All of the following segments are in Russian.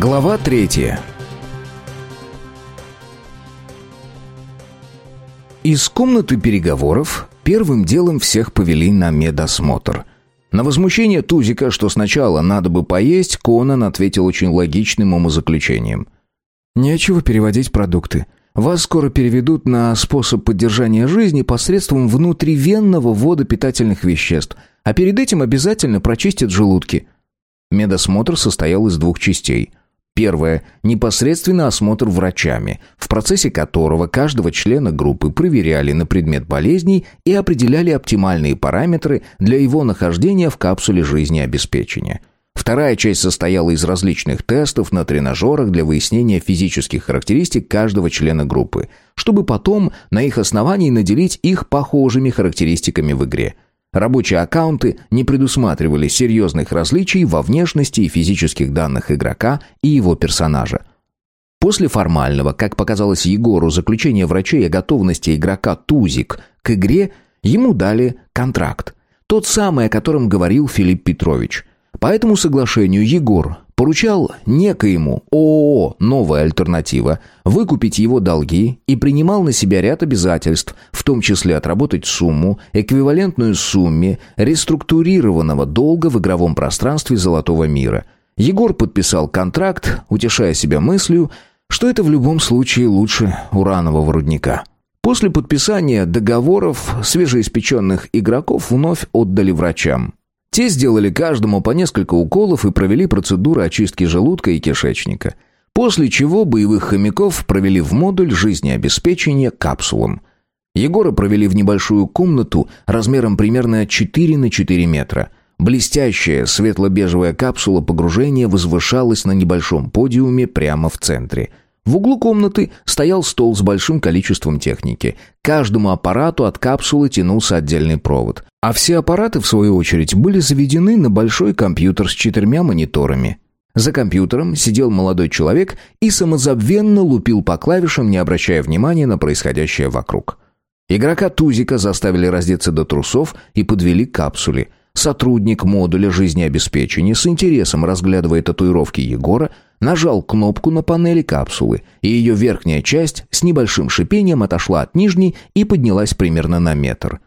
Глава третья. Из комнаты переговоров первым делом всех повели на медосмотр. На возмущение Тузика, что сначала надо бы поесть, Конан ответил очень логичным умозаключением. «Нечего переводить продукты. Вас скоро переведут на способ поддержания жизни посредством внутривенного ввода питательных веществ, а перед этим обязательно прочистят желудки». Медосмотр состоял из двух частей – Первое – непосредственно осмотр врачами, в процессе которого каждого члена группы проверяли на предмет болезней и определяли оптимальные параметры для его нахождения в капсуле жизнеобеспечения. Вторая часть состояла из различных тестов на тренажерах для выяснения физических характеристик каждого члена группы, чтобы потом на их основании наделить их похожими характеристиками в игре – Рабочие аккаунты не предусматривали серьезных различий во внешности и физических данных игрока и его персонажа. После формального, как показалось Егору, заключения врачей о готовности игрока Тузик к игре, ему дали контракт. Тот самый, о котором говорил Филипп Петрович. По этому соглашению Егор поручал некоему ООО «Новая альтернатива» выкупить его долги и принимал на себя ряд обязательств, в том числе отработать сумму, эквивалентную сумме реструктурированного долга в игровом пространстве «Золотого мира». Егор подписал контракт, утешая себя мыслью, что это в любом случае лучше уранового рудника. После подписания договоров свежеиспеченных игроков вновь отдали врачам. Те сделали каждому по несколько уколов и провели процедуру очистки желудка и кишечника. После чего боевых хомяков провели в модуль жизнеобеспечения капсулам. Егора провели в небольшую комнату размером примерно 4 на 4 метра. Блестящая светло-бежевая капсула погружения возвышалась на небольшом подиуме прямо в центре – в углу комнаты стоял стол с большим количеством техники. К каждому аппарату от капсулы тянулся отдельный провод. А все аппараты, в свою очередь, были заведены на большой компьютер с четырьмя мониторами. За компьютером сидел молодой человек и самозабвенно лупил по клавишам, не обращая внимания на происходящее вокруг. Игрока Тузика заставили раздеться до трусов и подвели к капсуле. Сотрудник модуля жизнеобеспечения с интересом разглядывая татуировки Егора, нажал кнопку на панели капсулы, и ее верхняя часть с небольшим шипением отошла от нижней и поднялась примерно на метр.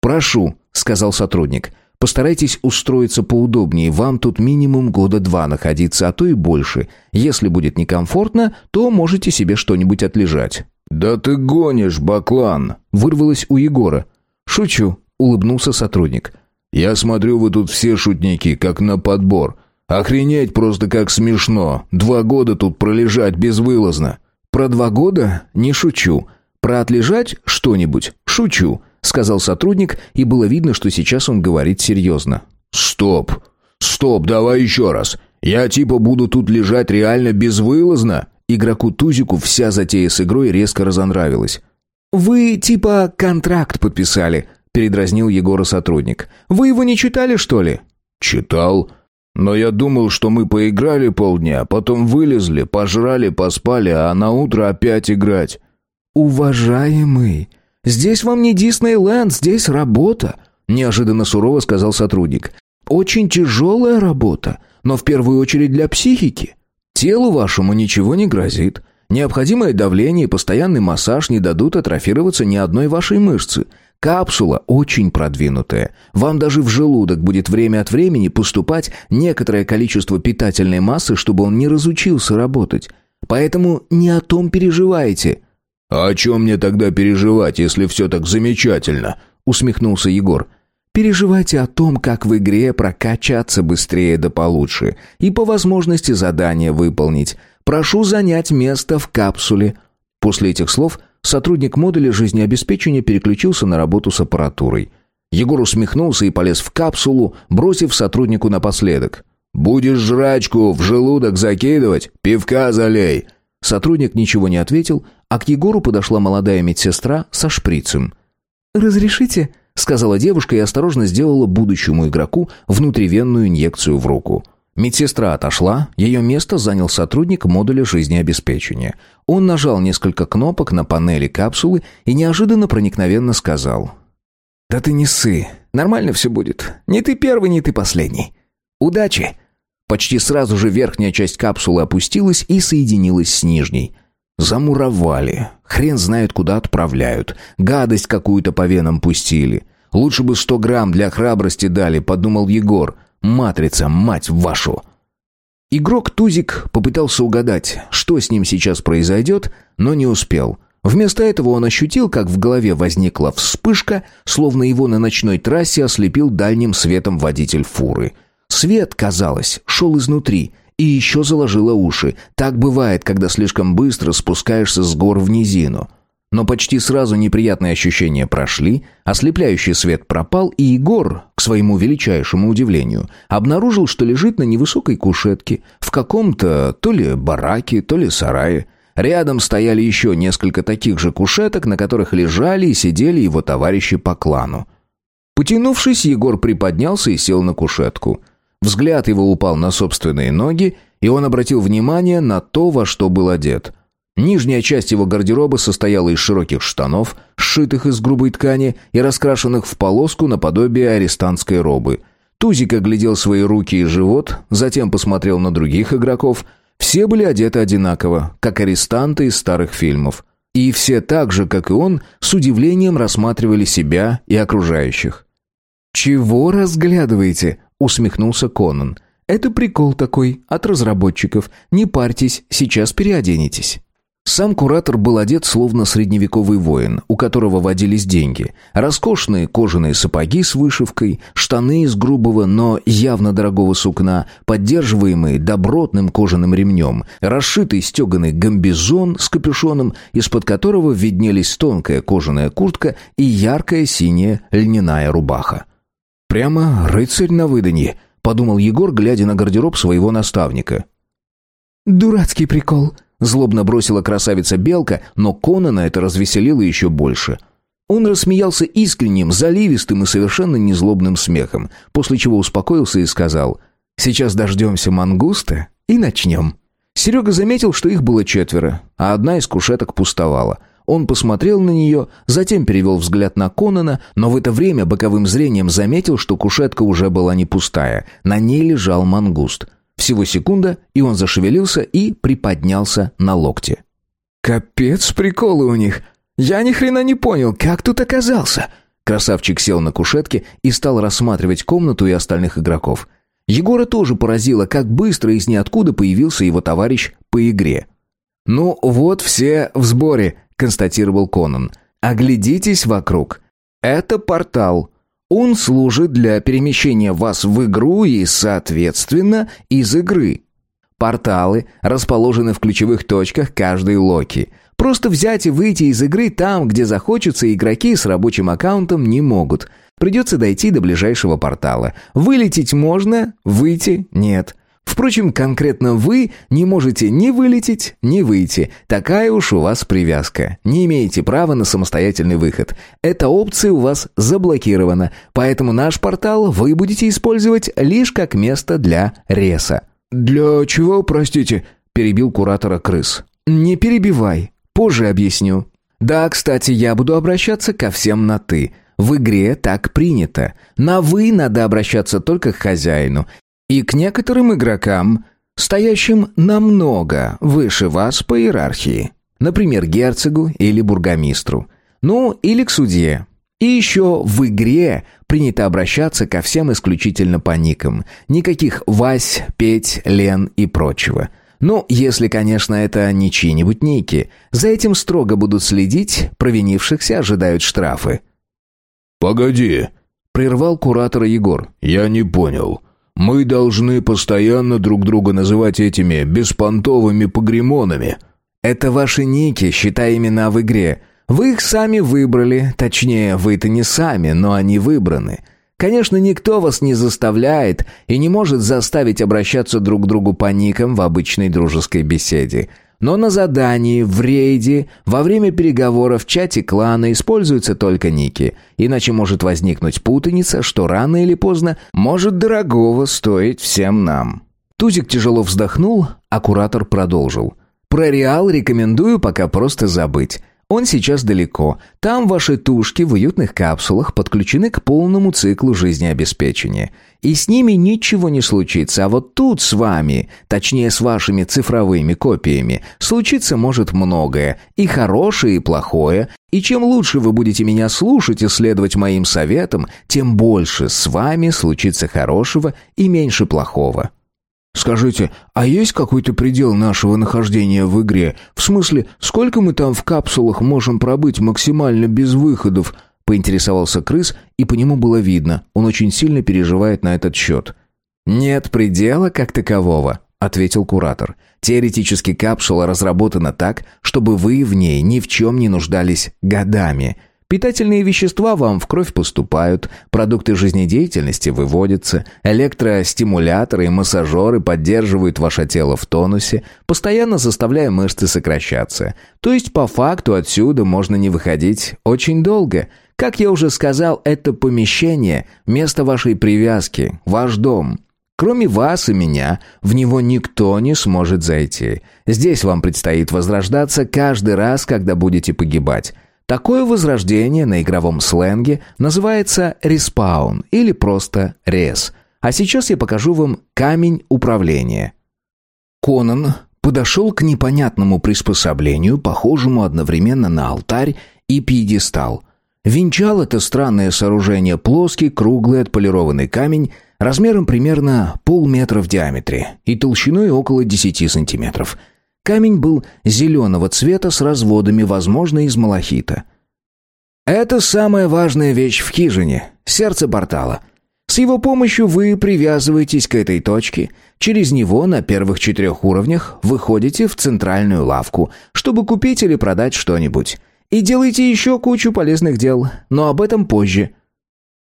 «Прошу», — сказал сотрудник, — «постарайтесь устроиться поудобнее, вам тут минимум года два находиться, а то и больше. Если будет некомфортно, то можете себе что-нибудь отлежать». «Да ты гонишь, баклан!» — вырвалось у Егора. «Шучу», — улыбнулся сотрудник. «Я смотрю, вы тут все шутники, как на подбор. Охренеть просто как смешно. Два года тут пролежать безвылазно. Про два года не шучу. Про отлежать что-нибудь шучу, сказал сотрудник, и было видно, что сейчас он говорит серьезно. Стоп. Стоп, давай еще раз. Я типа буду тут лежать реально безвылазно. Игроку Тузику вся затея с игрой резко разонравилась. Вы типа контракт подписали, передразнил Егора сотрудник. Вы его не читали, что ли? Читал. Но я думал, что мы поиграли полдня, потом вылезли, пожрали, поспали, а на утро опять играть. Уважаемый, здесь вам не Диснейленд, здесь работа, неожиданно сурово сказал сотрудник. Очень тяжелая работа, но в первую очередь для психики. Телу вашему ничего не грозит. Необходимое давление и постоянный массаж не дадут атрофироваться ни одной вашей мышцы. Капсула очень продвинутая. Вам даже в желудок будет время от времени поступать некоторое количество питательной массы, чтобы он не разучился работать. Поэтому не о том переживайте». «А о чем мне тогда переживать, если все так замечательно?» усмехнулся Егор. Переживайте о том, как в игре прокачаться быстрее да получше и по возможности задание выполнить. Прошу занять место в капсуле. После этих слов сотрудник модуля жизнеобеспечения переключился на работу с аппаратурой. Егор усмехнулся и полез в капсулу, бросив сотруднику напоследок. «Будешь жрачку в желудок закидывать? Пивка залей!» Сотрудник ничего не ответил, а к Егору подошла молодая медсестра со шприцем. «Разрешите?» — сказала девушка и осторожно сделала будущему игроку внутривенную инъекцию в руку. Медсестра отошла, ее место занял сотрудник модуля жизнеобеспечения. Он нажал несколько кнопок на панели капсулы и неожиданно проникновенно сказал. «Да ты не ссы, нормально все будет. Не ты первый, не ты последний. Удачи!» Почти сразу же верхняя часть капсулы опустилась и соединилась с нижней. Замуровали. Хрен знает, куда отправляют. Гадость какую-то по венам пустили. Лучше бы сто грамм для храбрости дали, подумал Егор. Матрица, мать вашу! Игрок Тузик попытался угадать, что с ним сейчас произойдет, но не успел. Вместо этого он ощутил, как в голове возникла вспышка, словно его на ночной трассе ослепил дальним светом водитель фуры. Свет, казалось, шел изнутри и еще заложило уши. Так бывает, когда слишком быстро спускаешься с гор в низину. Но почти сразу неприятные ощущения прошли, ослепляющий свет пропал, и Егор, к своему величайшему удивлению, обнаружил, что лежит на невысокой кушетке, в каком-то то ли бараке, то ли сарае. Рядом стояли еще несколько таких же кушеток, на которых лежали и сидели его товарищи по клану. Потянувшись, Егор приподнялся и сел на кушетку. Взгляд его упал на собственные ноги, и он обратил внимание на то, во что был одет – Нижняя часть его гардероба состояла из широких штанов, сшитых из грубой ткани и раскрашенных в полоску наподобие арестантской робы. Тузик оглядел свои руки и живот, затем посмотрел на других игроков. Все были одеты одинаково, как арестанты из старых фильмов. И все так же, как и он, с удивлением рассматривали себя и окружающих. «Чего разглядываете?» — усмехнулся Конан. «Это прикол такой, от разработчиков. Не парьтесь, сейчас переоденетесь». Сам куратор был одет словно средневековый воин, у которого водились деньги. Роскошные кожаные сапоги с вышивкой, штаны из грубого, но явно дорогого сукна, поддерживаемые добротным кожаным ремнем, расшитый стеганый гамбизон с капюшоном, из-под которого виднелись тонкая кожаная куртка и яркая синяя льняная рубаха. «Прямо рыцарь на выданье», — подумал Егор, глядя на гардероб своего наставника. «Дурацкий прикол», Злобно бросила красавица Белка, но Конана это развеселило еще больше. Он рассмеялся искренним, заливистым и совершенно незлобным смехом, после чего успокоился и сказал «Сейчас дождемся мангуста и начнем». Серега заметил, что их было четверо, а одна из кушеток пустовала. Он посмотрел на нее, затем перевел взгляд на Конана, но в это время боковым зрением заметил, что кушетка уже была не пустая. На ней лежал мангуст. Всего секунда, и он зашевелился и приподнялся на локте. «Капец, приколы у них! Я ни хрена не понял, как тут оказался!» Красавчик сел на кушетке и стал рассматривать комнату и остальных игроков. Егора тоже поразило, как быстро из ниоткуда появился его товарищ по игре. «Ну, вот все в сборе», — констатировал Конан. «Оглядитесь вокруг. Это портал. Он служит для перемещения вас в игру и, соответственно, из игры. Порталы расположены в ключевых точках каждой локи. Просто взять и выйти из игры там, где захочется, игроки с рабочим аккаунтом не могут. Придется дойти до ближайшего портала. Вылететь можно, выйти нет. Впрочем, конкретно вы не можете ни вылететь, ни выйти. Такая уж у вас привязка. Не имеете права на самостоятельный выход. Эта опция у вас заблокирована, поэтому наш портал вы будете использовать лишь как место для реса. «Для чего, простите?» – перебил куратора крыс. «Не перебивай. Позже объясню. Да, кстати, я буду обращаться ко всем на «ты». В игре так принято. На «вы» надо обращаться только к хозяину. И к некоторым игрокам, стоящим намного выше вас по иерархии. Например, герцогу или бургомистру. Ну, или к судье. И еще в игре принято обращаться ко всем исключительно по никам. Никаких Вась, Петь, Лен и прочего. Ну, если, конечно, это не чьи-нибудь ники. За этим строго будут следить, провинившихся ожидают штрафы. «Погоди», — прервал куратора Егор. «Я не понял. Мы должны постоянно друг друга называть этими беспонтовыми погремонами. Это ваши ники, считай имена в игре. Вы их сами выбрали, точнее, вы-то не сами, но они выбраны. Конечно, никто вас не заставляет и не может заставить обращаться друг к другу по никам в обычной дружеской беседе. Но на задании, в рейде, во время переговоров в чате клана используются только ники. Иначе может возникнуть путаница, что рано или поздно может дорогого стоить всем нам. Тузик тяжело вздохнул, а куратор продолжил. Про Реал рекомендую пока просто забыть. Он сейчас далеко. Там ваши тушки в уютных капсулах подключены к полному циклу жизнеобеспечения. И с ними ничего не случится, а вот тут с вами, точнее с вашими цифровыми копиями, случиться может многое, и хорошее, и плохое. И чем лучше вы будете меня слушать и следовать моим советам, тем больше с вами случится хорошего и меньше плохого. «Скажите, а есть какой-то предел нашего нахождения в игре? В смысле, сколько мы там в капсулах можем пробыть максимально без выходов?» Поинтересовался крыс, и по нему было видно, он очень сильно переживает на этот счет. «Нет предела как такового», — ответил куратор. «Теоретически капсула разработана так, чтобы вы в ней ни в чем не нуждались годами». Питательные вещества вам в кровь поступают, продукты жизнедеятельности выводятся, электростимуляторы и массажеры поддерживают ваше тело в тонусе, постоянно заставляя мышцы сокращаться. То есть по факту отсюда можно не выходить очень долго. Как я уже сказал, это помещение – место вашей привязки, ваш дом. Кроме вас и меня, в него никто не сможет зайти. Здесь вам предстоит возрождаться каждый раз, когда будете погибать. Такое возрождение на игровом сленге называется респаун или просто рез. А сейчас я покажу вам камень управления. Конан подошел к непонятному приспособлению, похожему одновременно на алтарь и пьедестал. Венчал это странное сооружение плоский, круглый отполированный камень размером примерно полметра в диаметре и толщиной около 10 сантиметров – Камень был зеленого цвета с разводами, возможно, из малахита. Это самая важная вещь в хижине, сердце портала. С его помощью вы привязываетесь к этой точке, через него на первых четырех уровнях выходите в центральную лавку, чтобы купить или продать что-нибудь. И делаете еще кучу полезных дел, но об этом позже.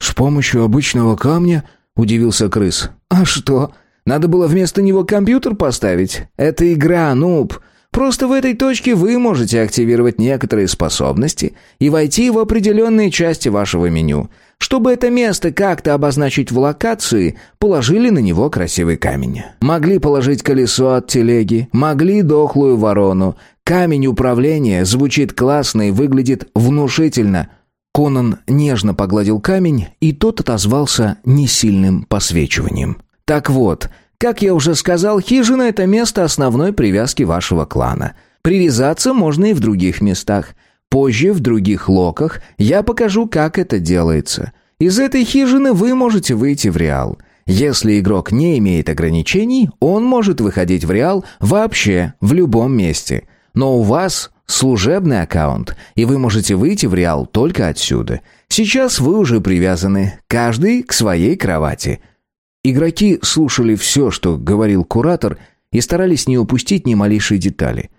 «С помощью обычного камня?» – удивился крыс. «А что?» Надо было вместо него компьютер поставить. Это игра, нуб. Просто в этой точке вы можете активировать некоторые способности и войти в определенные части вашего меню. Чтобы это место как-то обозначить в локации, положили на него красивый камень. Могли положить колесо от телеги, могли дохлую ворону. Камень управления звучит классно и выглядит внушительно. Конан нежно погладил камень, и тот отозвался несильным посвечиванием. Так вот, как я уже сказал, хижина – это место основной привязки вашего клана. Привязаться можно и в других местах. Позже, в других локах, я покажу, как это делается. Из этой хижины вы можете выйти в Реал. Если игрок не имеет ограничений, он может выходить в Реал вообще в любом месте. Но у вас служебный аккаунт, и вы можете выйти в Реал только отсюда. Сейчас вы уже привязаны, каждый к своей кровати – Игроки слушали все, что говорил куратор, и старались не упустить ни малейшей детали.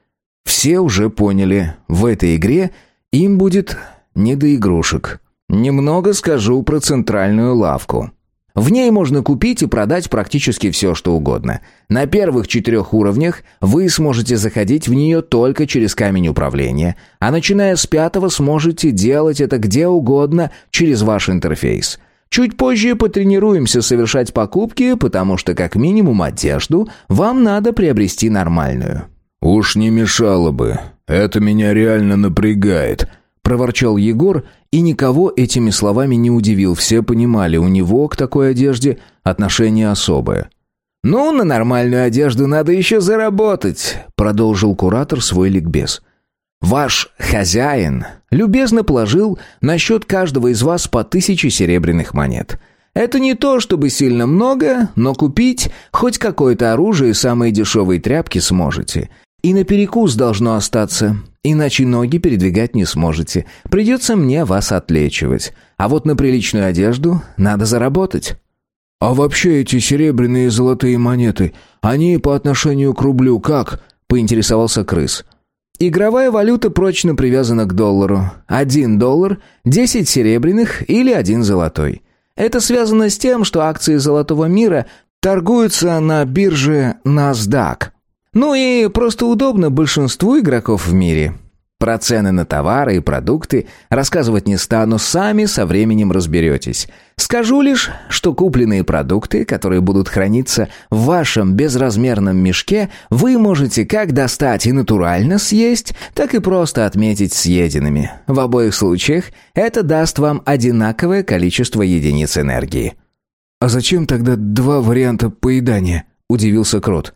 Все уже поняли, в этой игре им будет не до игрушек. Немного скажу про центральную лавку. В ней можно купить и продать практически все, что угодно. На первых четырех уровнях вы сможете заходить в нее только через камень управления, а начиная с пятого сможете делать это где угодно через ваш интерфейс – Чуть позже потренируемся совершать покупки, потому что как минимум одежду вам надо приобрести нормальную». «Уж не мешало бы. Это меня реально напрягает», — проворчал Егор, и никого этими словами не удивил. Все понимали, у него к такой одежде отношение особое. «Ну, на нормальную одежду надо еще заработать», — продолжил куратор свой ликбез. Ваш хозяин любезно положил на счет каждого из вас по тысяче серебряных монет. Это не то, чтобы сильно много, но купить хоть какое-то оружие и самые дешевые тряпки сможете. И на перекус должно остаться, иначе ноги передвигать не сможете. Придется мне вас отлечивать. А вот на приличную одежду надо заработать». «А вообще эти серебряные и золотые монеты, они по отношению к рублю как?» — поинтересовался крыс. Игровая валюта прочно привязана к доллару. Один доллар, десять серебряных или один золотой. Это связано с тем, что акции золотого мира торгуются на бирже NASDAQ. Ну и просто удобно большинству игроков в мире. Про цены на товары и продукты рассказывать не стану, сами со временем разберетесь. Скажу лишь, что купленные продукты, которые будут храниться в вашем безразмерном мешке, вы можете как достать и натурально съесть, так и просто отметить съеденными. В обоих случаях это даст вам одинаковое количество единиц энергии. «А зачем тогда два варианта поедания?» – удивился Крот.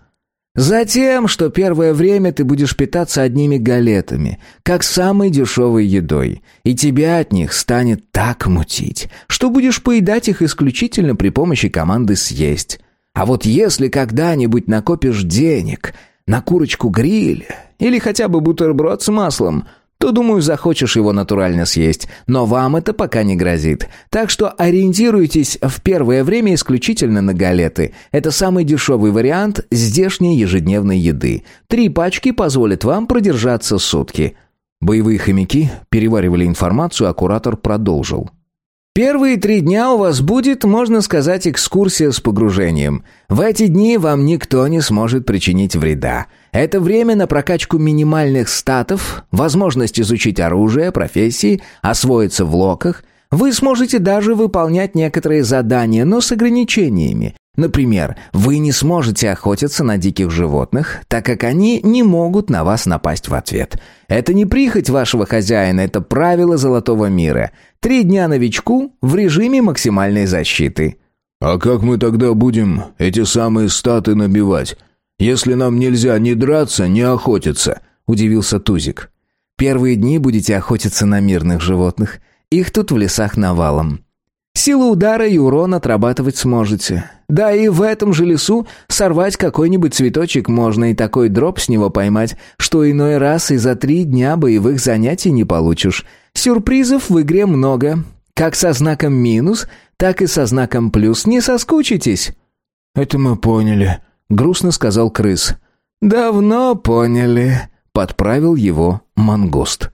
Затем, что первое время ты будешь питаться одними галетами, как самой дешевой едой, и тебя от них станет так мутить, что будешь поедать их исключительно при помощи команды «съесть». А вот если когда-нибудь накопишь денег на курочку-гриль или хотя бы бутерброд с маслом – то, думаю, захочешь его натурально съесть. Но вам это пока не грозит. Так что ориентируйтесь в первое время исключительно на галеты. Это самый дешевый вариант здешней ежедневной еды. Три пачки позволят вам продержаться сутки. Боевые хомяки переваривали информацию, а куратор продолжил. Первые три дня у вас будет, можно сказать, экскурсия с погружением. В эти дни вам никто не сможет причинить вреда. Это время на прокачку минимальных статов, возможность изучить оружие, профессии, освоиться в локах. Вы сможете даже выполнять некоторые задания, но с ограничениями. Например, вы не сможете охотиться на диких животных, так как они не могут на вас напасть в ответ. Это не прихоть вашего хозяина, это правило золотого мира. Три дня новичку в режиме максимальной защиты. «А как мы тогда будем эти самые статы набивать, если нам нельзя ни драться, ни охотиться?» – удивился Тузик. «Первые дни будете охотиться на мирных животных. Их тут в лесах навалом. Силу удара и урон отрабатывать сможете. Да и в этом же лесу сорвать какой-нибудь цветочек можно и такой дроп с него поймать, что иной раз и за три дня боевых занятий не получишь. Сюрпризов в игре много. Как со знаком минус, так и со знаком плюс. Не соскучитесь». «Это мы поняли», — грустно сказал крыс. «Давно поняли», — подправил его мангост.